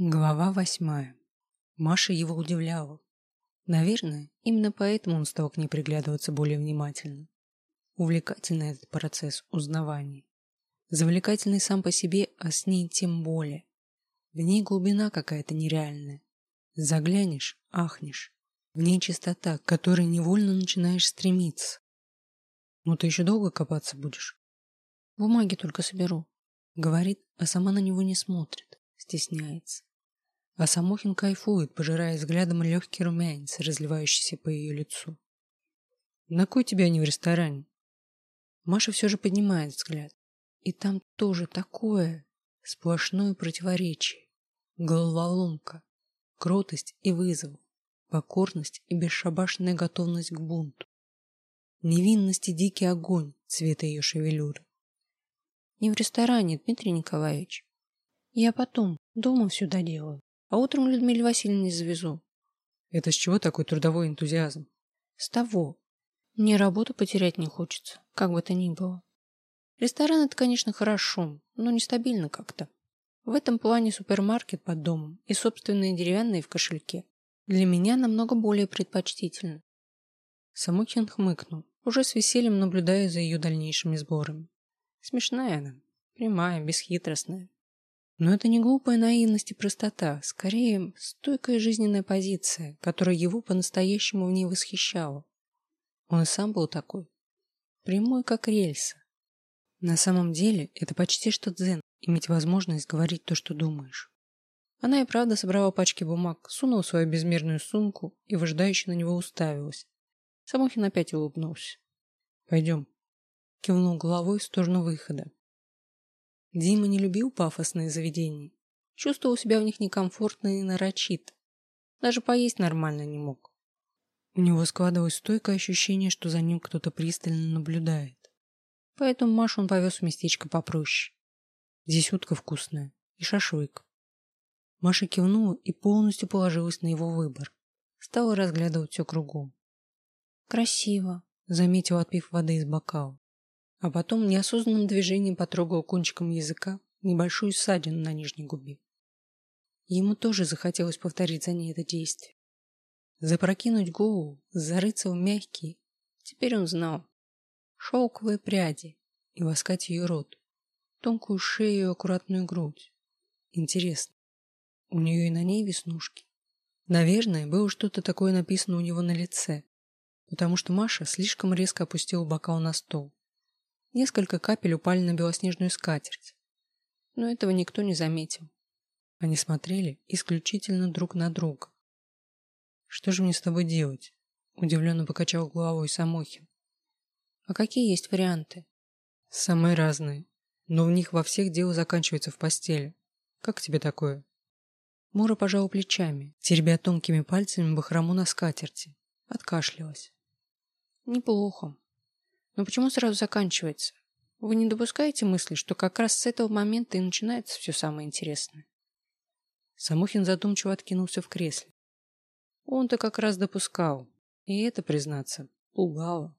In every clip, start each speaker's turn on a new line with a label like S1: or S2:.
S1: Глава восьмая. Маша его удивляла. Наверное, именно поэтому он стал к ней приглядываться более внимательно. Увлекательный этот процесс узнавания. Завлекательный сам по себе, а с ней тем более. В ней глубина какая-то нереальная. Заглянешь, ахнешь. В ней чистота, к которой невольно начинаешь стремиться. Ну ты еще долго копаться будешь? Бумаги только соберу. Говорит, а сама на него не смотрит, стесняется. А Самохин кайфует, пожирая взглядом легкий румянец, разливающийся по ее лицу. «На кой тебя не в ресторане?» Маша все же поднимает взгляд. И там тоже такое сплошное противоречие. Головоломка, кротость и вызов, покорность и бесшабашная готовность к бунту. Невинность и дикий огонь цвета ее шевелюры. Не в ресторане, Дмитрий Николаевич. Я потом, дома все доделаю. А утром Людмиле Васильевне завезу. Это с чего такой трудовой энтузиазм? С того. Мне работу потерять не хочется, как бы то ни было. Ресторан это, конечно, хорошо, но нестабильно как-то. В этом плане супермаркет под домом и собственные деревянные в кошельке для меня намного более предпочтительны. Самохин хмыкнул, уже с весельем наблюдая за ее дальнейшими сборами. Смешная она, прямая, бесхитростная. Но это не глупая наивность и простота, скорее стойкая жизненная позиция, которая его по-настоящему в ней восхищала. Он и сам был такой. Прямой, как рельса. На самом деле, это почти что дзен, иметь возможность говорить то, что думаешь. Она и правда собрала пачки бумаг, сунула свою безмерную сумку и выжидающе на него уставилась. Самохин опять улыбнулся. «Пойдем». Кивнул головой в сторону выхода. Дима не любил пафосные заведения. Чувствовал себя в них некомфортно и нарочито. Даже поесть нормально не мог. У него складывалось стойкое ощущение, что за ним кто-то пристально наблюдает. Поэтому Машу он повез в местечко попроще. Здесь утка вкусная и шашлык. Маша кивнула и полностью положилась на его выбор. Стала разглядывать все кругом. «Красиво», — заметила, отпив воды из бокала а потом неосознанным движением потрогал кончиком языка небольшую ссадину на нижней губе. Ему тоже захотелось повторить за ней это действие. Запрокинуть голову, зарыться в мягкие, теперь он знал, шелковые пряди и ласкать ее рот, тонкую шею и аккуратную грудь. Интересно, у нее и на ней веснушки? Наверное, было что-то такое написано у него на лице, потому что Маша слишком резко опустила бокал на стол. Несколько капель упали на белоснежную скатерть. Но этого никто не заметил. Они смотрели исключительно друг на друга. «Что же мне с тобой делать?» Удивленно покачал головой Самохин. «А какие есть варианты?» «Самые разные. Но в них во всех дело заканчивается в постели. Как тебе такое?» Мура пожала плечами, теребя тонкими пальцами бахрому на скатерти. Откашлялась. «Неплохо. Но почему сразу заканчивается? Вы не допускаете мысли, что как раз с этого момента и начинается все самое интересное? Самохин задумчиво откинулся в кресле. Он-то как раз допускал. И это, признаться, пугало.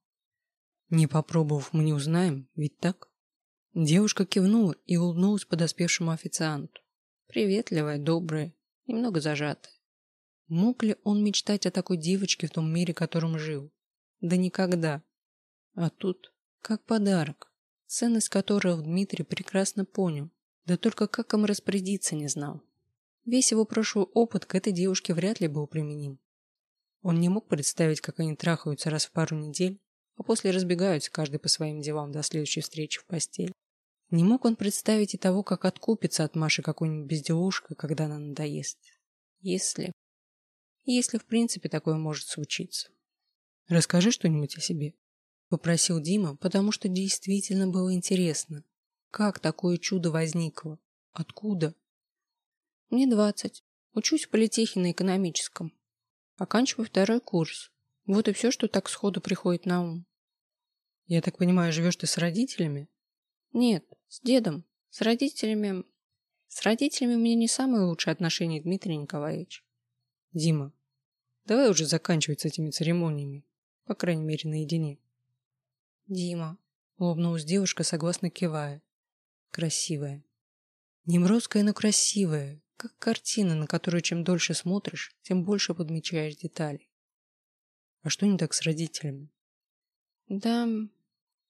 S1: Не попробовав, мы не узнаем, ведь так? Девушка кивнула и улыбнулась подоспевшему официанту. Приветливая, добрая, немного зажатая. Мог ли он мечтать о такой девочке в том мире, в котором жил? Да никогда. А тут как подарок, ценность которого Дмитрий прекрасно понял, да только как им распорядиться не знал. Весь его прошлый опыт к этой девушке вряд ли был применим. Он не мог представить, как они трахаются раз в пару недель, а после разбегаются каждый по своим делам до следующей встречи в постель. Не мог он представить и того, как откупится от Маши какой-нибудь безделушкой, когда она надоест. Если... Если в принципе такое может случиться. Расскажи что-нибудь о себе. Попросил Дима, потому что действительно было интересно. Как такое чудо возникло? Откуда? Мне двадцать. Учусь в политехе на экономическом. Оканчиваю второй курс. Вот и все, что так сходу приходит на ум. Я так понимаю, живешь ты с родителями? Нет, с дедом. С родителями... С родителями у меня не самые лучшие отношения, Дмитрий Николаевич. Дима, давай уже заканчивать с этими церемониями. По крайней мере, наедине. Дима, улыбнулась девушка, согласно кивая. Красивая. Немродская, но красивая, Как картина, на которую чем дольше смотришь, тем больше подмечаешь детали. А что не так с родителями? Да,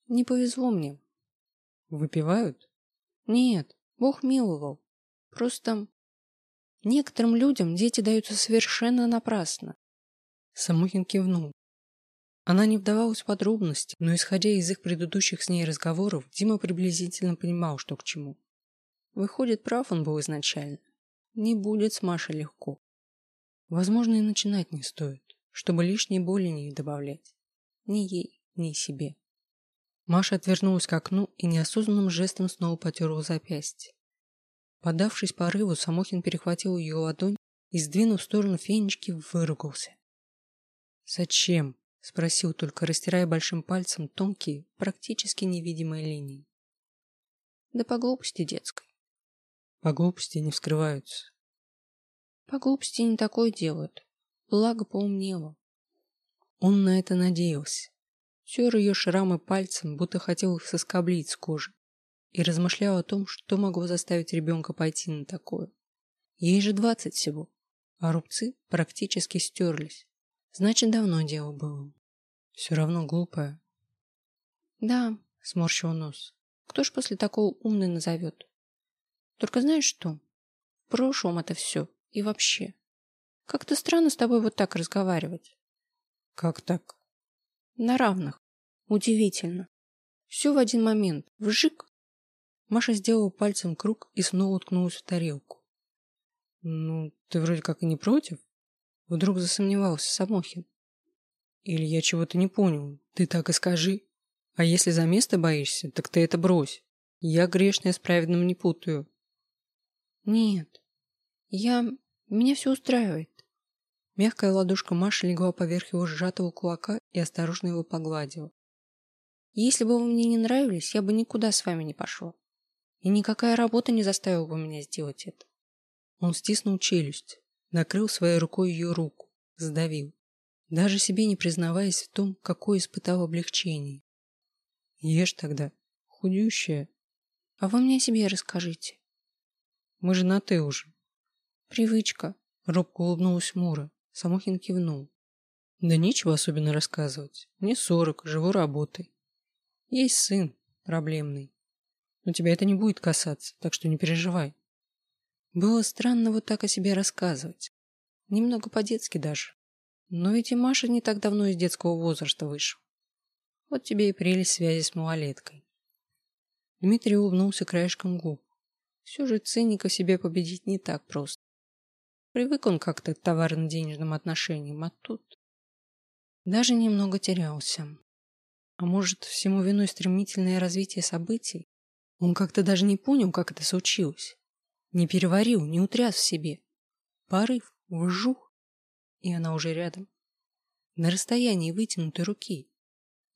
S1: не повезло мне. Выпивают? Нет, Бог миловал. Просто некоторым людям дети даются совершенно напрасно. Самохин кивнул. Она не вдавалась в подробности, но исходя из их предыдущих с ней разговоров, Дима приблизительно понимал, что к чему. Выходит, прав он был изначально. Не будет с Машей легко. Возможно, и начинать не стоит, чтобы лишней боли не добавлять. Ни ей, ни себе. Маша отвернулась к окну и неосознанным жестом снова потерла запястье. Подавшись порыву, Самохин перехватил ее ладонь и, сдвинув в сторону фенечки, выругался. «Зачем?» — спросил, только растирая большим пальцем тонкие, практически невидимые линии. «Да по глупости детской». «По глупости не вскрываются». «По глупости не такое делают. Благо поумнело». Он на это надеялся. Тер ее шрамы пальцем, будто хотел их соскоблить с кожи, и размышлял о том, что могло заставить ребенка пойти на такое. Ей же двадцать всего, а рубцы практически стерлись. Значит, давно дело было. Все равно глупое. Да, сморщил нос. Кто ж после такого умный назовет? Только знаешь что? В прошлом это все. И вообще. Как-то странно с тобой вот так разговаривать. Как так? На равных. Удивительно. Все в один момент. Вжик. Маша сделала пальцем круг и снова уткнулась в тарелку. Ну, ты вроде как и не против? Вдруг засомневался Самохин. Или я чего-то не понял. Ты так и скажи. А если за место боишься, так ты это брось. Я грешная с праведным не путаю. Нет. Я... Меня все устраивает. Мягкая ладошка Маши легла поверх его сжатого кулака и осторожно его погладила. Если бы вы мне не нравились, я бы никуда с вами не пошла. И никакая работа не заставила бы меня сделать это. Он стиснул челюсть, накрыл своей рукой ее руку, сдавил, даже себе не признаваясь в том, какое испытал облегчение. Ешь тогда, худющая. А вы мне о себе расскажите. Мы женаты уже. Привычка. Робко улыбнулась Мура. Самохин кивнул. Да нечего особенно рассказывать. Мне сорок, живу работой. Есть сын, проблемный. Но тебя это не будет касаться, так что не переживай. Было странно вот так о себе рассказывать. Немного по-детски даже. Но ведь и Маша не так давно из детского возраста вышел. Вот тебе и прелесть связи с малолеткой. Дмитрий улыбнулся краешком губ. Все же цинника себе победить не так просто. Привык он как-то к товарно-денежным отношениям, а тут... Даже немного терялся. А может, всему виной стремительное развитие событий? Он как-то даже не понял, как это случилось. Не переварил, не утряс в себе. Порыв, вжух, и она уже рядом. На расстоянии вытянутой руки.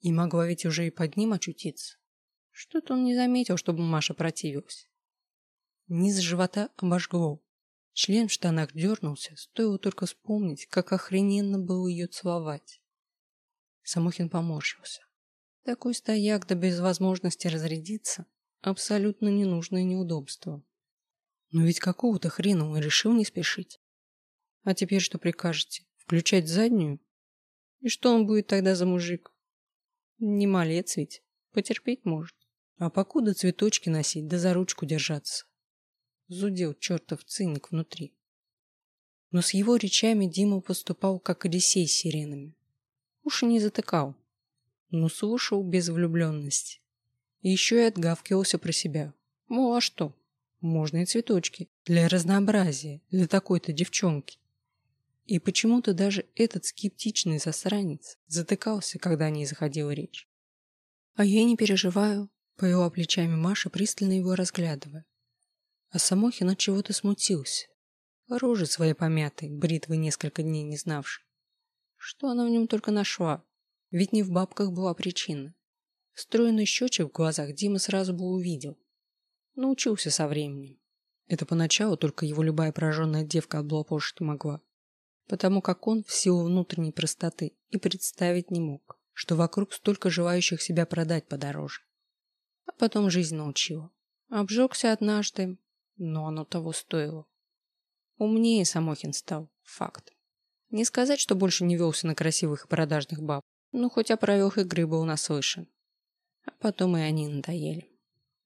S1: И могла ведь уже и под ним очутиться. Что-то он не заметил, чтобы Маша противилась. Низ живота обожгло. Член в штанах дернулся, стоило только вспомнить, как охрененно было ее целовать. Самохин поморщился. Такой стояк, да без возможности разрядиться, абсолютно ненужное неудобство. Но ведь какого-то хрена он решил не спешить. А теперь что прикажете? Включать заднюю? И что он будет тогда за мужик? Не малец ведь, потерпеть может. А покуда цветочки носить, да за ручку держаться. Зудел чертов циник внутри. Но с его речами Дима поступал, как Одиссей с сиренами. Уши не затыкал, но слушал без влюбленности. И еще и отгавкивался про себя. Мол, а что? Можно и цветочки. Для разнообразия. Для такой-то девчонки. И почему-то даже этот скептичный засранец затыкался, когда о ней заходила речь. А я не переживаю, повела плечами Маша, пристально его разглядывая. А Самохин от чего-то смутился. Рожи своей помятой, бритвы несколько дней не знавшей. Что она в нем только нашла? Ведь не в бабках была причина. Встроенный счетчик в глазах Дима сразу бы увидел. Научился со временем. Это поначалу только его любая прожженная девка облапошить могла. Потому как он в силу внутренней простоты и представить не мог, что вокруг столько желающих себя продать подороже. А потом жизнь научила. Обжегся однажды, но оно того стоило. Умнее Самохин стал. Факт. Не сказать, что больше не велся на красивых и продажных баб. Ну, хоть о правилах игры был наслышан. А потом и они надоели.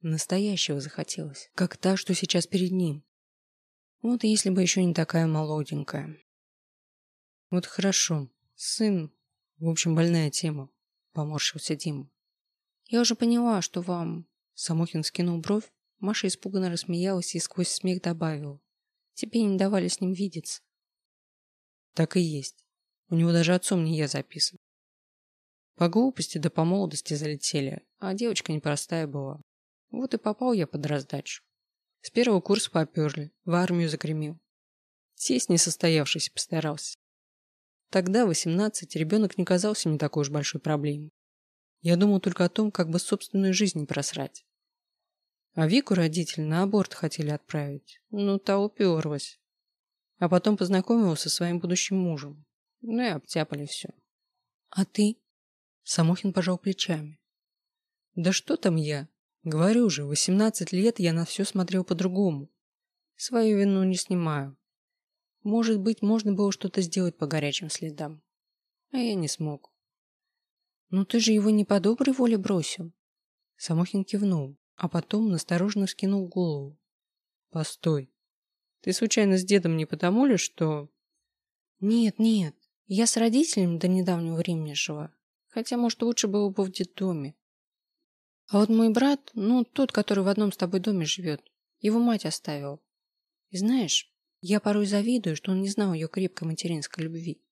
S1: Настоящего захотелось, как та, что сейчас перед ним. Вот если бы еще не такая молоденькая. Вот хорошо. Сын. В общем, больная тема. Поморщился Дима. Я уже поняла, что вам... Самохин скинул бровь. Маша испуганно рассмеялась и сквозь смех добавила. Тебе не давали с ним видеться. Так и есть. У него даже отцом не я записан. По глупости да по молодости залетели, а девочка непростая была. Вот и попал я под раздачу. С первого курса поперли, в армию загремел. Сесть несостоявшийся постарался. Тогда, восемнадцать, ребенок не казался мне такой уж большой проблемой. Я думал только о том, как бы собственную жизнь просрать. А Вику родители на аборт хотели отправить. Ну, та уперлась. А потом познакомился со своим будущим мужем. Ну и обтяпали все. А ты? Самохин пожал плечами. Да что там я? Говорю же, восемнадцать лет я на все смотрел по-другому. Свою вину не снимаю. Может быть, можно было что-то сделать по горячим следам. А я не смог. Ну ты же его не по доброй воле бросил. Самохин кивнул, а потом настороженно скинул голову. Постой. Ты случайно с дедом не потому ли, что... Нет, нет. Я с родителями до недавнего времени жила. Хотя, может, лучше было бы в детдоме. А вот мой брат, ну, тот, который в одном с тобой доме живет, его мать оставила. И знаешь, я порой завидую, что он не знал ее крепкой материнской любви.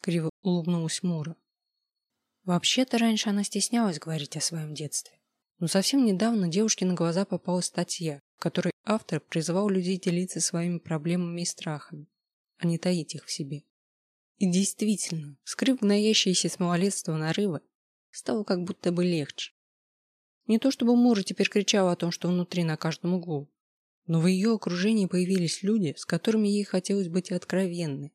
S1: Криво улыбнулась Мура. Вообще-то раньше она стеснялась говорить о своем детстве. Но совсем недавно девушке на глаза попалась статья, в которой автор призывал людей делиться своими проблемами и страхами, а не таить их в себе. И действительно, скрыв гноящееся с малолетства нарывы, стало как будто бы легче. Не то чтобы Мура теперь кричала о том, что внутри на каждом углу, но в ее окружении появились люди, с которыми ей хотелось быть откровенной,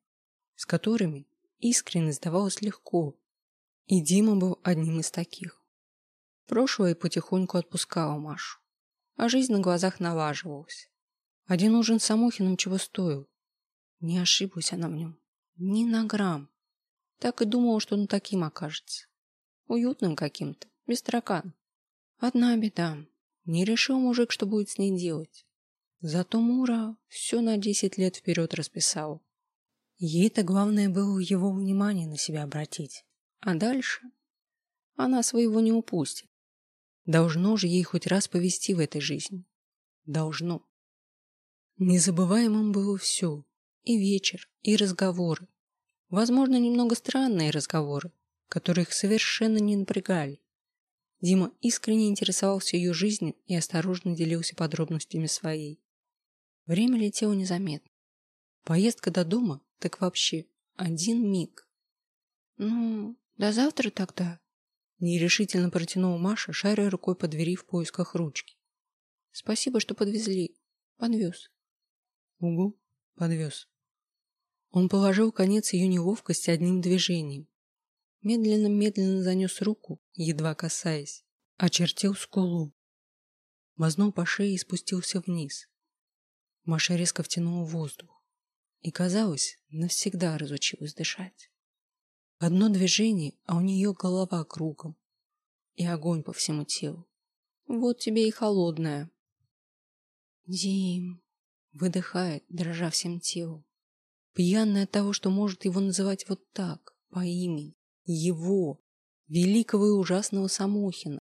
S1: с которыми искренне сдавалось легко. И Дима был одним из таких. Прошлое потихоньку отпускало Машу, а жизнь на глазах налаживалась. Один ужин с Самохиным чего стоил. Не ошиблась она в нем. Ни на грамм. Так и думала, что он таким окажется. Уютным каким-то, без таракан. Одна беда. Не решил мужик, что будет с ней делать. Зато Мура все на десять лет вперед расписал. Ей-то главное было его внимание на себя обратить. А дальше? Она своего не упустит. Должно же ей хоть раз повести в этой жизни. Должно. Незабываемым было все. И вечер, и разговоры. Возможно, немного странные разговоры, которые их совершенно не напрягали. Дима искренне интересовался ее жизнью и осторожно делился подробностями своей. Время летело незаметно. Поездка до дома так вообще один миг. Ну, до завтра тогда. Нерешительно протянула Маша, шаря рукой по двери в поисках ручки. Спасибо, что подвезли. Подвез. Угу, подвез. Он положил конец ее неловкости одним движением, Медленно-медленно занес руку, едва касаясь, очертил скулу. Мазнул по шее и спустился вниз. Маша резко втянула воздух и, казалось, навсегда разучилась дышать. Одно движение, а у нее голова кругом и огонь по всему телу. Вот тебе и холодная. Дим выдыхает, дрожа всем телом, пьяная от того, что может его называть вот так, по имени его, великого и ужасного Самохина,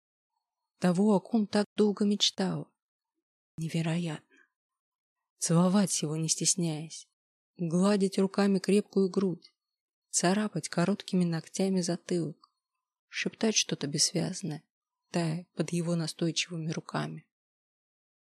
S1: того, о ком так долго мечтала. Невероятно. Целовать его, не стесняясь, гладить руками крепкую грудь, царапать короткими ногтями затылок, шептать что-то бессвязное, тая под его настойчивыми руками.